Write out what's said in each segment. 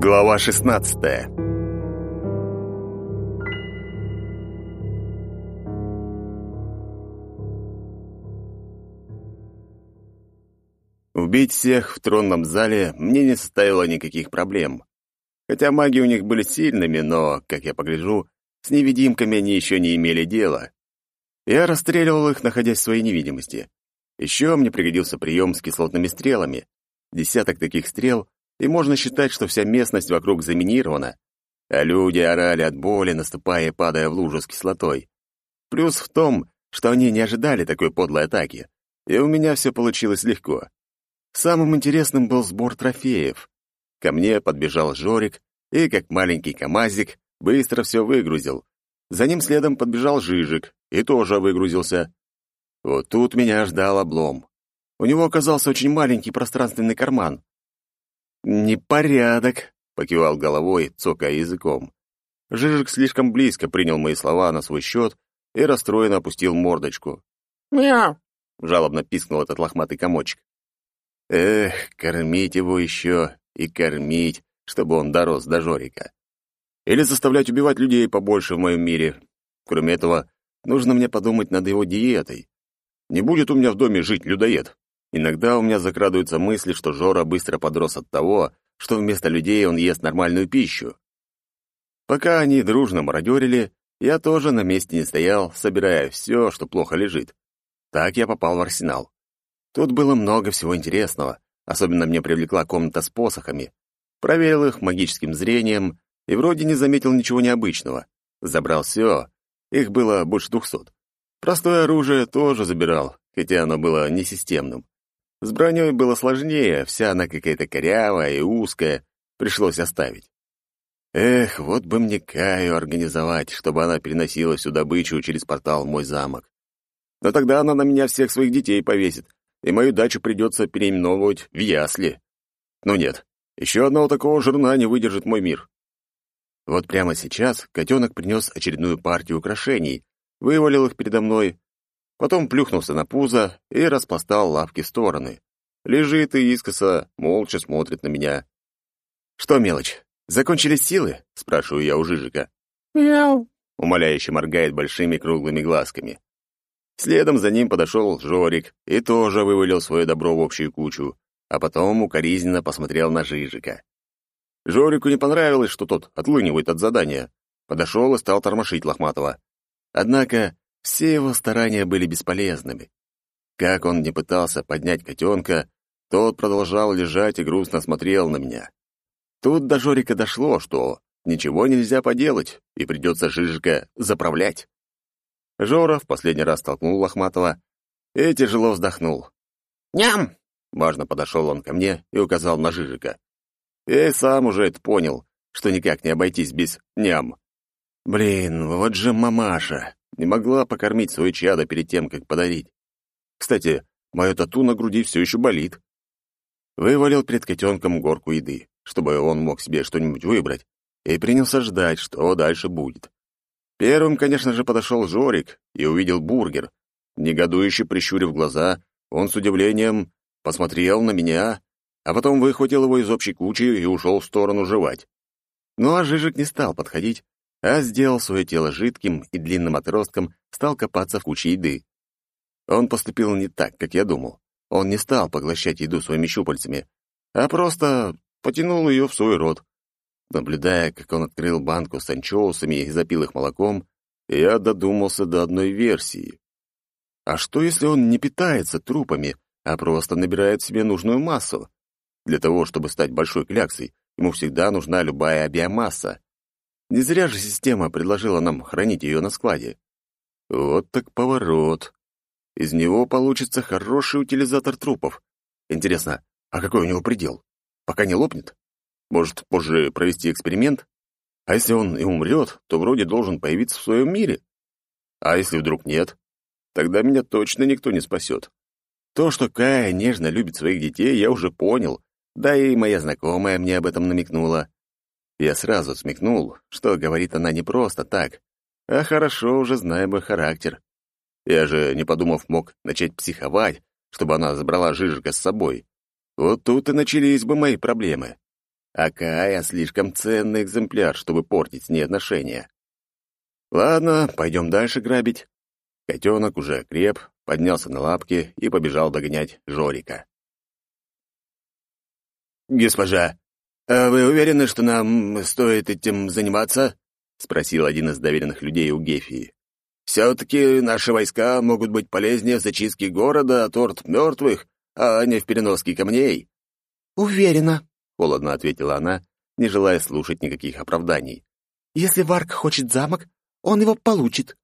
Глава 16. Убить всех в тронном зале мне не составило никаких проблем. Хотя маги у них были сильными, но, как я погляжу, с невидимками они еще не имели дела. Я расстреливал их, находясь в своей невидимости. Еще мне пригодился прием с кислотными стрелами. Десяток таких стрел, и можно считать, что вся местность вокруг заминирована, а люди орали от боли, наступая и падая в лужу с кислотой. Плюс в том, что они не ожидали такой подлой атаки, и у меня все получилось легко. Самым интересным был сбор трофеев. Ко мне подбежал Жорик и, как маленький камазик, быстро все выгрузил. За ним следом подбежал Жижик и тоже выгрузился. Вот тут меня ждал облом. У него оказался очень маленький пространственный карман. «Непорядок», — покивал головой, цокая языком. Жижик слишком близко принял мои слова на свой счет и расстроенно опустил мордочку. «Мяу!» — жалобно пискнул этот лохматый комочек. Эх, кормить его еще и кормить, чтобы он дорос до Жорика. Или заставлять убивать людей побольше в моем мире. Кроме этого, нужно мне подумать над его диетой. Не будет у меня в доме жить людоед. Иногда у меня закрадываются мысли, что Жора быстро подрос от того, что вместо людей он ест нормальную пищу. Пока они дружно мародерили, я тоже на месте не стоял, собирая все, что плохо лежит. Так я попал в арсенал. Тут было много всего интересного, особенно мне привлекла комната с посохами. Проверил их магическим зрением и вроде не заметил ничего необычного. Забрал все, их было больше двухсот. Простое оружие тоже забирал, хотя оно было несистемным. С броней было сложнее, вся она какая-то корявая и узкая, пришлось оставить. Эх, вот бы мне Каю организовать, чтобы она переносила всю добычу через портал в мой замок. Но тогда она на меня всех своих детей повесит, и мою дачу придется переименовывать в ясли. Ну нет, еще одного такого жирна не выдержит мой мир. Вот прямо сейчас котенок принес очередную партию украшений, вывалил их передо мной, потом плюхнулся на пузо и распластал лапки в стороны. Лежит и искоса, молча смотрит на меня. «Что, мелочь, закончились силы?» — спрашиваю я у Жижика. «Мяу!» — умоляюще моргает большими круглыми глазками. Следом за ним подошел Жорик и тоже вывалил свое добро в общую кучу, а потом укоризненно посмотрел на Жижика. Жорику не понравилось, что тот отлынивает от задания. Подошел и стал тормошить Лохматова. Однако все его старания были бесполезными. Как он не пытался поднять котенка, тот продолжал лежать и грустно смотрел на меня. Тут до Жорика дошло, что ничего нельзя поделать, и придется Жижика заправлять. Жора в последний раз толкнул Лохматова и тяжело вздохнул. «Ням!» — важно подошел он ко мне и указал на Жижика. И сам уже это понял, что никак не обойтись без ням. Блин, вот же мамаша. Не могла покормить свое чадо перед тем, как подарить. Кстати, мое тату на груди все еще болит. Вывалил перед котенком горку еды, чтобы он мог себе что-нибудь выбрать, и принялся ждать, что дальше будет. Первым, конечно же, подошел Жорик и увидел бургер. Негодующе прищурив глаза, он с удивлением посмотрел на меня, а потом выхватил его из общей кучи и ушел в сторону жевать. Ну а Жижик не стал подходить, а сделал свое тело жидким и длинным отростком стал копаться в куче еды. Он поступил не так, как я думал. Он не стал поглощать еду своими щупальцами, а просто потянул ее в свой рот. Наблюдая, как он открыл банку с анчоусами и запил их молоком, я додумался до одной версии. А что, если он не питается трупами, а просто набирает себе нужную массу? Для того, чтобы стать большой кляксой, ему всегда нужна любая биомасса. Не зря же система предложила нам хранить ее на складе. Вот так поворот. Из него получится хороший утилизатор трупов. Интересно, а какой у него предел? Пока не лопнет? Может, позже провести эксперимент? А если он и умрет, то вроде должен появиться в своем мире. А если вдруг нет? Тогда меня точно никто не спасет. То, что Кая нежно любит своих детей, я уже понял, да и моя знакомая мне об этом намекнула. Я сразу смекнул, что говорит она не просто так, а хорошо уже зная мой характер. Я же, не подумав, мог начать психовать, чтобы она забрала Жижика с собой. Вот тут и начались бы мои проблемы. а Кая слишком ценный экземпляр, чтобы портить с ней отношения. Ладно, пойдем дальше грабить. Котенок уже креп, поднялся на лапки и побежал догонять Жорика. «Госпожа, а вы уверены, что нам стоит этим заниматься?» — спросил один из доверенных людей у Гефии. «Все-таки наши войска могут быть полезнее в зачистке города от орд мертвых, а не в переноске камней». «Уверена», — холодно ответила она, не желая слушать никаких оправданий. «Если Варк хочет замок, он его получит».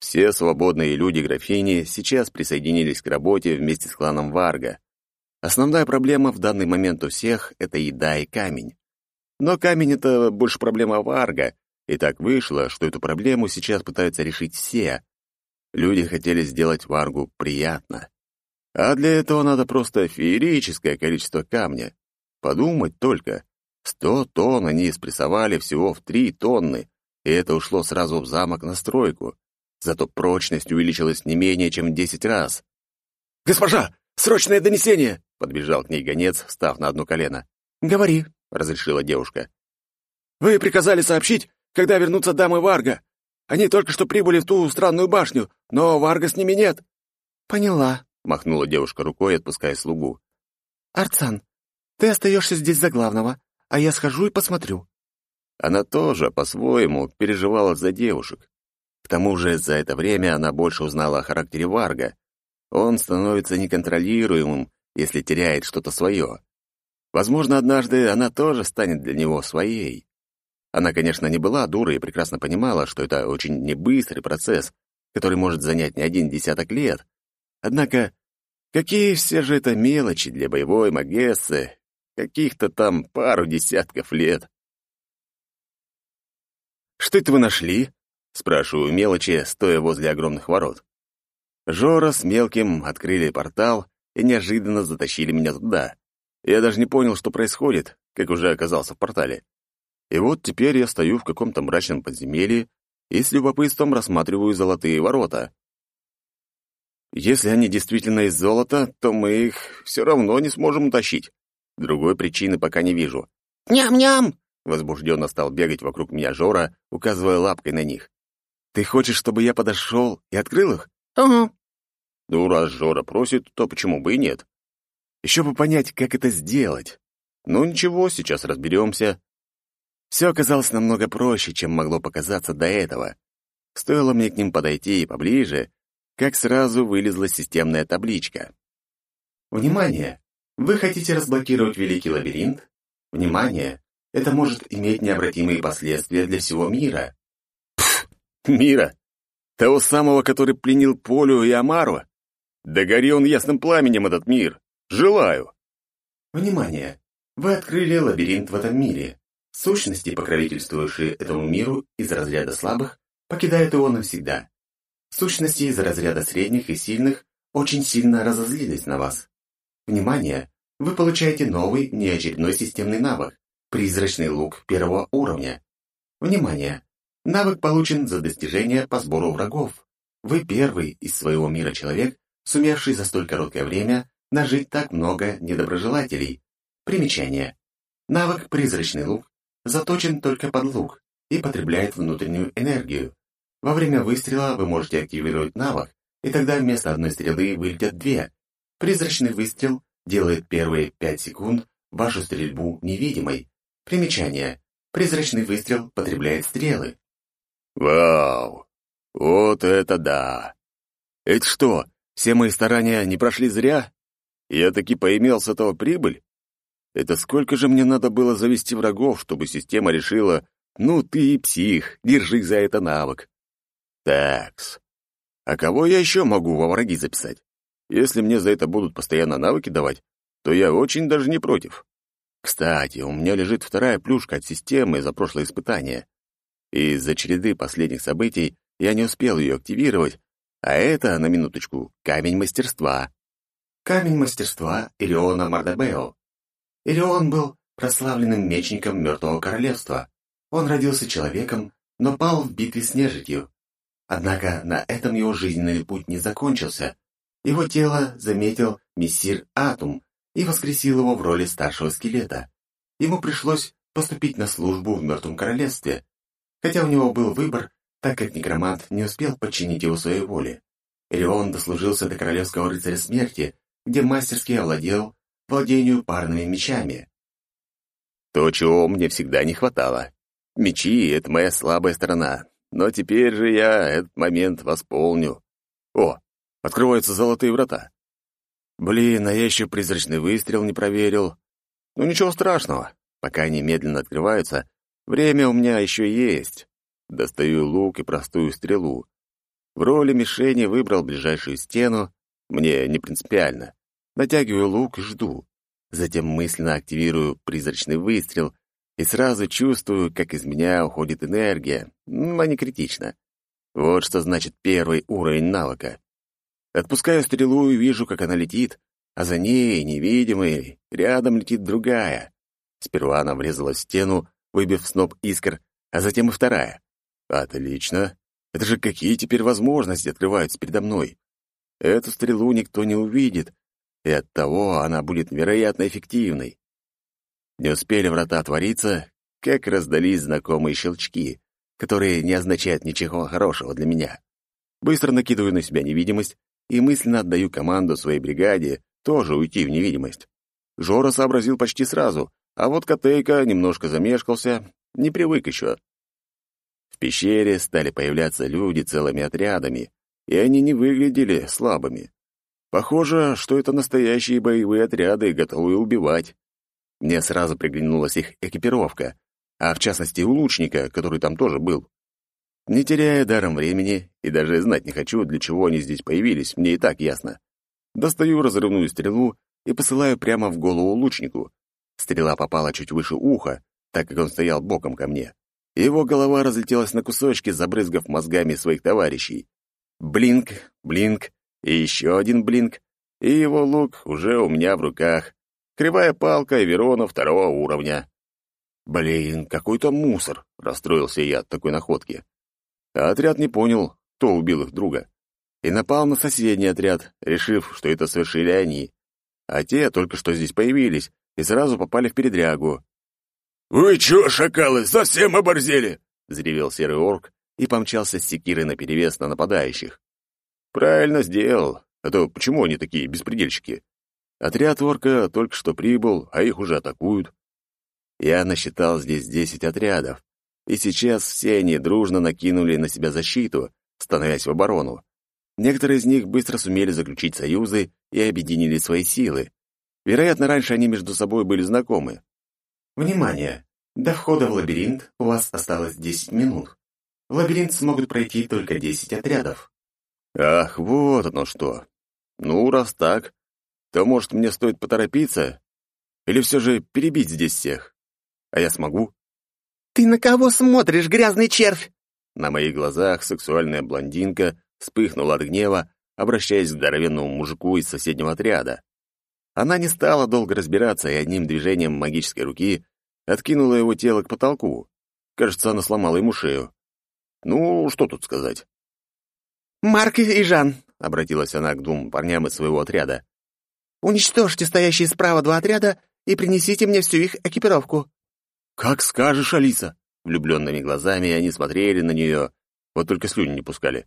Все свободные люди графини сейчас присоединились к работе вместе с кланом Варга. Основная проблема в данный момент у всех — это еда и камень. Но камень — это больше проблема Варга, и так вышло, что эту проблему сейчас пытаются решить все. Люди хотели сделать Варгу приятно. А для этого надо просто феерическое количество камня. Подумать только. Сто тонн они спрессовали всего в три тонны, и это ушло сразу в замок на стройку. Зато прочность увеличилась не менее чем в десять раз. «Госпожа, срочное донесение!» — подбежал к ней гонец, встав на одно колено. «Говори», — разрешила девушка. «Вы приказали сообщить, когда вернутся дамы Варга. Они только что прибыли в ту странную башню, но Варга с ними нет». «Поняла», — махнула девушка рукой, отпуская слугу. «Арцан, ты остаешься здесь за главного, а я схожу и посмотрю». Она тоже, по-своему, переживала за девушек. К тому же за это время она больше узнала о характере Варга. Он становится неконтролируемым, если теряет что-то свое. Возможно, однажды она тоже станет для него своей. Она, конечно, не была дурой и прекрасно понимала, что это очень небыстрый процесс, который может занять не один десяток лет. Однако, какие все же это мелочи для боевой магессы, каких-то там пару десятков лет. «Что это вы нашли?» — спрашиваю мелочи, стоя возле огромных ворот. Жора с мелким открыли портал и неожиданно затащили меня туда. Я даже не понял, что происходит, как уже оказался в портале. И вот теперь я стою в каком-то мрачном подземелье и с любопытством рассматриваю золотые ворота. Если они действительно из золота, то мы их все равно не сможем утащить. Другой причины пока не вижу. «Ням-ням!» — возбужденно стал бегать вокруг меня Жора, указывая лапкой на них. «Ты хочешь, чтобы я подошел и открыл их?» «Угу». Ну, раз Жора просит, то почему бы и нет? Еще бы понять, как это сделать. Ну ничего, сейчас разберемся. Все оказалось намного проще, чем могло показаться до этого. Стоило мне к ним подойти поближе, как сразу вылезла системная табличка. Внимание! Вы хотите разблокировать Великий Лабиринт? Внимание! Это может иметь необратимые последствия для всего мира. Пф, мира? Того самого, который пленил Полю и Амару? Да гори он ясным пламенем этот мир. Желаю. Внимание! Вы открыли лабиринт в этом мире. Сущности, покровительствующие этому миру из разряда слабых, покидают его навсегда. Сущности из разряда средних и сильных очень сильно разозлились на вас. Внимание! Вы получаете новый, неочередной системный навык – призрачный лук первого уровня. Внимание! Навык получен за достижение по сбору врагов. Вы первый из своего мира человек, сумевший за столь короткое время нажить так много недоброжелателей. Примечание. Навык «Призрачный лук» заточен только под лук и потребляет внутреннюю энергию. Во время выстрела вы можете активировать навык, и тогда вместо одной стрелы вылетят две. Призрачный выстрел делает первые 5 секунд вашу стрельбу невидимой. Примечание. Призрачный выстрел потребляет стрелы. Вау! Вот это да! Это что, все мои старания не прошли зря? Я таки поимел с этого прибыль? Это сколько же мне надо было завести врагов, чтобы система решила, ну ты и псих, держи за это навык. Такс. А кого я еще могу во враги записать? Если мне за это будут постоянно навыки давать, то я очень даже не против. Кстати, у меня лежит вторая плюшка от системы за прошлое испытание. Из-за череды последних событий я не успел ее активировать, а это, на минуточку, камень мастерства. Камень мастерства Илеона Мардабео. Илеон был прославленным мечником Мертвого Королевства. Он родился человеком, но пал в битве с нежитью. Однако на этом его жизненный путь не закончился. Его тело заметил мессир Атум и воскресил его в роли старшего скелета. ему пришлось поступить на службу в Мертвом Королевстве, хотя у него был выбор, так как некромант не успел подчинить его своей воле. Ирион дослужился до Королевского рыцаря смерти, где мастерски овладел владению парными мечами. То, чего мне всегда не хватало. Мечи — это моя слабая сторона, но теперь же я этот момент восполню. О, открываются золотые врата. Блин, а я еще призрачный выстрел не проверил. Ну ничего страшного, пока они медленно открываются, время у меня еще есть. Достаю лук и простую стрелу. В роли мишени выбрал ближайшую стену, мне не принципиально. Натягиваю лук и жду. Затем мысленно активирую призрачный выстрел и сразу чувствую, как из меня уходит энергия, но не критично. Вот что значит первый уровень навыка. Отпускаю стрелу и вижу, как она летит, а за ней, невидимой, рядом летит другая. Сперва она врезалась в стену, выбив сноп искр, а затем и вторая. Отлично. Это же какие теперь возможности открываются передо мной? Эту стрелу никто не увидит, и оттого она будет невероятно эффективной. Не успели врата отвориться, как раздались знакомые щелчки, которые не означают ничего хорошего для меня. Быстро накидываю на себя невидимость и мысленно отдаю команду своей бригаде тоже уйти в невидимость. Жора сообразил почти сразу, а вот Котейка немножко замешкался, не привык еще. В пещере стали появляться люди целыми отрядами, и они не выглядели слабыми. Похоже, что это настоящие боевые отряды, готовые убивать. Мне сразу приглянулась их экипировка, а в частности у лучника, который там тоже был. Не теряя даром времени, и даже знать не хочу, для чего они здесь появились, мне и так ясно. Достаю разрывную стрелу и посылаю прямо в голову лучнику. Стрела попала чуть выше уха, так как он стоял боком ко мне. Его голова разлетелась на кусочки, забрызгав мозгами своих товарищей. Блинк, блинк и еще один блинк, и его лук уже у меня в руках. Кривая палка и Верона второго уровня. «Блин, какой-то мусор!» — расстроился я от такой находки. А отряд не понял, кто убил их друга, и напал на соседний отряд, решив, что это совершили они. А те только что здесь появились и сразу попали в передрягу. «Вы чё, шакалы, совсем оборзели?» — заревел серый орк и помчался с секирой наперевес на нападающих. «Правильно сделал, а то почему они такие беспредельщики? Отряд орка только что прибыл, а их уже атакуют. Я насчитал здесь десять отрядов, и сейчас все они дружно накинули на себя защиту, становясь в оборону. Некоторые из них быстро сумели заключить союзы и объединили свои силы. Вероятно, раньше они между собой были знакомы. Внимание! До входа в лабиринт у вас осталось 10 минут. В лабиринт смогут пройти только 10 отрядов. Ах, вот оно что. Ну, раз так, то, может, мне стоит поторопиться? Или все же перебить здесь всех? А я смогу? «Ты на кого смотришь, грязный червь?» На моих глазах сексуальная блондинка вспыхнула от гнева, обращаясь к здоровенному мужику из соседнего отряда. Она не стала долго разбираться и одним движением магической руки откинула его тело к потолку. Кажется, она сломала ему шею. Ну, что тут сказать? «Марк и Жан», — обратилась она к двум парням из своего отряда. «Уничтожьте стоящие справа два отряда и принесите мне всю их экипировку». «Как скажешь, Алиса!» Влюбленными глазами они смотрели на нее, вот только слюни не пускали.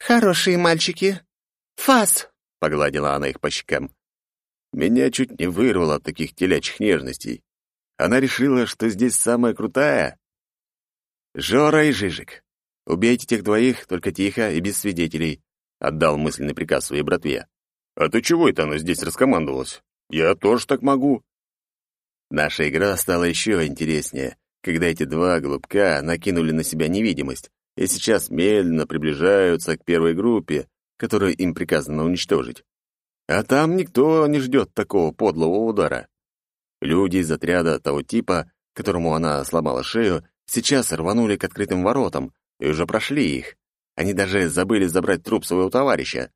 «Хорошие мальчики! Фас!» — погладила она их по щекам. Меня чуть не вырвало от таких телячьих нежностей. Она решила, что здесь самая крутая. «Жора и Жижик, «Убейте тех двоих, только тихо и без свидетелей», — отдал мысленный приказ своей братве. «А ты чего это она здесь раскомандовалась? Я тоже так могу». Наша игра стала еще интереснее, когда эти два голубка накинули на себя невидимость и сейчас медленно приближаются к первой группе, которую им приказано уничтожить. А там никто не ждет такого подлого удара. Люди из отряда того типа, которому она сломала шею, сейчас рванули к открытым воротам, и уже прошли их. Они даже забыли забрать труп своего товарища.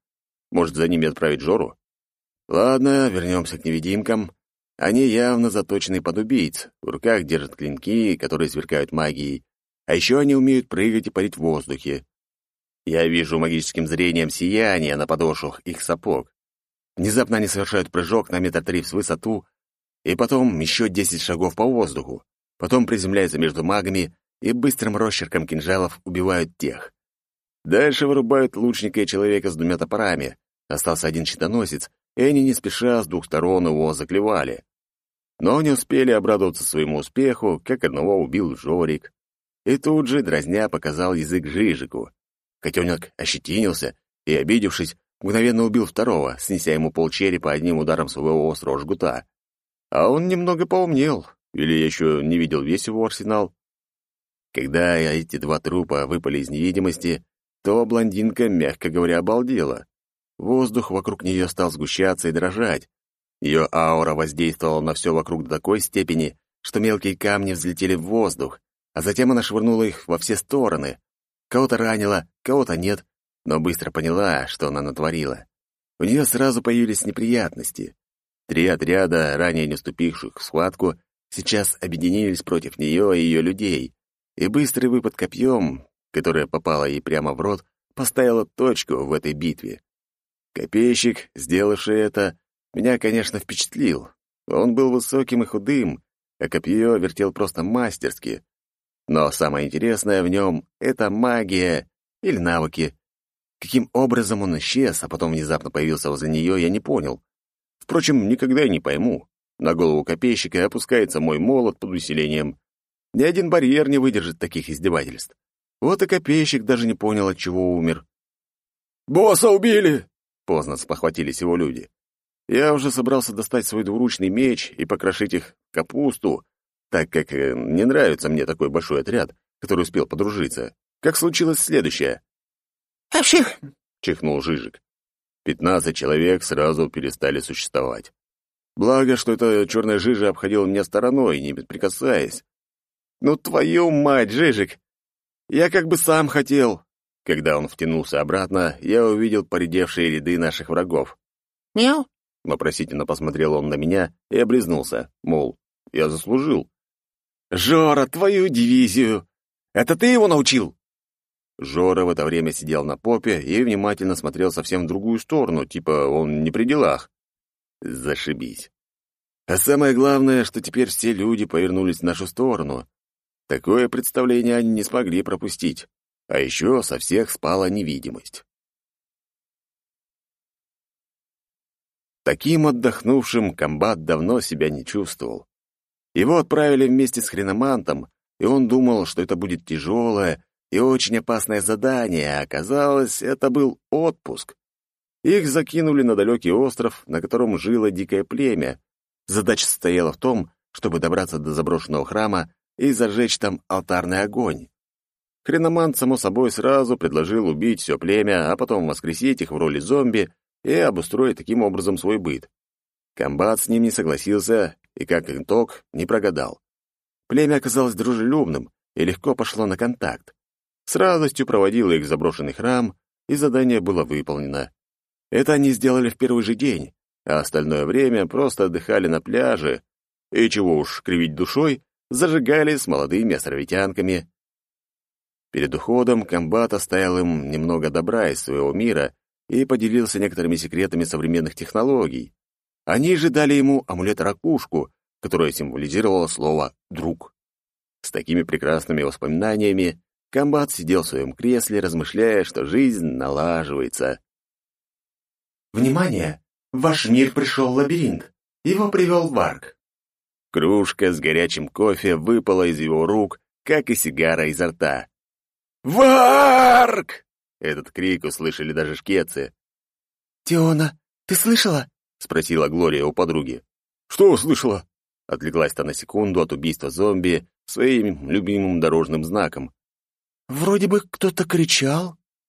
Может, за ними отправить Жору? Ладно, вернемся к невидимкам. Они явно заточены под убийц. В руках держат клинки, которые сверкают магией. А еще они умеют прыгать и парить в воздухе. Я вижу магическим зрением сияние на подошвах их сапог. Внезапно они совершают прыжок на метр три в высоту, и потом еще десять шагов по воздуху. Потом приземляются между магами и быстрым росчерком кинжалов убивают тех. Дальше вырубают лучника и человека с двумя топорами. Остался один щитоносец, и они не спеша с двух сторон его заклевали. Но не успели обрадоваться своему успеху, как одного убил Жорик. И тут же, дразня, показал язык Жижику. Котенок ощетинился и, обидевшись, мгновенно убил второго, снеся ему полчерепа одним ударом своего острого жгута. А он немного поумнел, или я еще не видел весь его арсенал. Когда эти два трупа выпали из невидимости, то блондинка, мягко говоря, обалдела. Воздух вокруг нее стал сгущаться и дрожать. Ее аура воздействовала на все вокруг до такой степени, что мелкие камни взлетели в воздух, а затем она швырнула их во все стороны. Кого-то ранила, кого-то нет, но быстро поняла, что она натворила. У нее сразу появились неприятности. Три отряда, ранее не вступивших в схватку, сейчас объединились против нее и ее людей, и быстрый выпад копьем, которое попало ей прямо в рот, поставила точку в этой битве. Копейщик, сделавший это, меня, конечно, впечатлил. Он был высоким и худым, а копье вертел просто мастерски. Но самое интересное в нем — это магия или навыки. Каким образом он исчез, а потом внезапно появился возле нее, я не понял. Впрочем, никогда и не пойму. На голову копейщика опускается мой молот под усилением. Ни один барьер не выдержит таких издевательств. Вот и копейщик даже не понял, от чего умер. «Босса убили!» — поздно спохватились его люди. Я уже собрался достать свой двуручный меч и покрошить их капусту, так как э, не нравится мне такой большой отряд, который успел подружиться. Как случилось следующее. «Апщих!» — чихнул Жижик. Пятнадцать человек сразу перестали существовать. Благо, что эта черная жижа обходила меня стороной, не прикасаясь. «Ну, твою мать, Жижик! Я как бы сам хотел!» Когда он втянулся обратно, я увидел поредевшие ряды наших врагов. «Мяу!» — вопросительно посмотрел он на меня и облизнулся, мол, я заслужил. «Жора, твою дивизию! Это ты его научил?» Жора в это время сидел на попе и внимательно смотрел совсем в другую сторону, типа он не при делах. Зашибись. А самое главное, что теперь все люди повернулись в нашу сторону. Такое представление они не смогли пропустить. А еще со всех спала невидимость. Таким отдохнувшим комбат давно себя не чувствовал. Его отправили вместе с хреномантом, и он думал, что это будет тяжелое и очень опасное задание, а оказалось, это был отпуск. Их закинули на далекий остров, на котором жило дикое племя. Задача состояла в том, чтобы добраться до заброшенного храма и зажечь там алтарный огонь. Хреномант, само собой, сразу предложил убить все племя, а потом воскресить их в роли зомби и обустроить таким образом свой быт. Комбат с ним не согласился и, как итог, не прогадал. Племя оказалось дружелюбным и легко пошло на контакт. С радостью проводило их в заброшенный храм, и задание было выполнено. Это они сделали в первый же день, а остальное время просто отдыхали на пляже, и чего уж кривить душой, зажигали с молодыми островитянками. Перед уходом комбат оставил им немного добра из своего мира и поделился некоторыми секретами современных технологий. Они же дали ему амулет-ракушку, которая символизировала слово «друг». С такими прекрасными воспоминаниями комбат сидел в своем кресле, размышляя, что жизнь налаживается. Внимание! В ваш мир пришел лабиринт. Его привел Варк. Кружка с горячим кофе выпала из его рук, как и сигара изо рта. «Варк!» Этот крик услышали даже шкецы. «Теона, ты слышала?» — спросила Глория у подруги. «Что слышала?» Отвлеклась-то на секунду от убийства зомби своим любимым дорожным знаком. «Вроде бы кто-то кричал».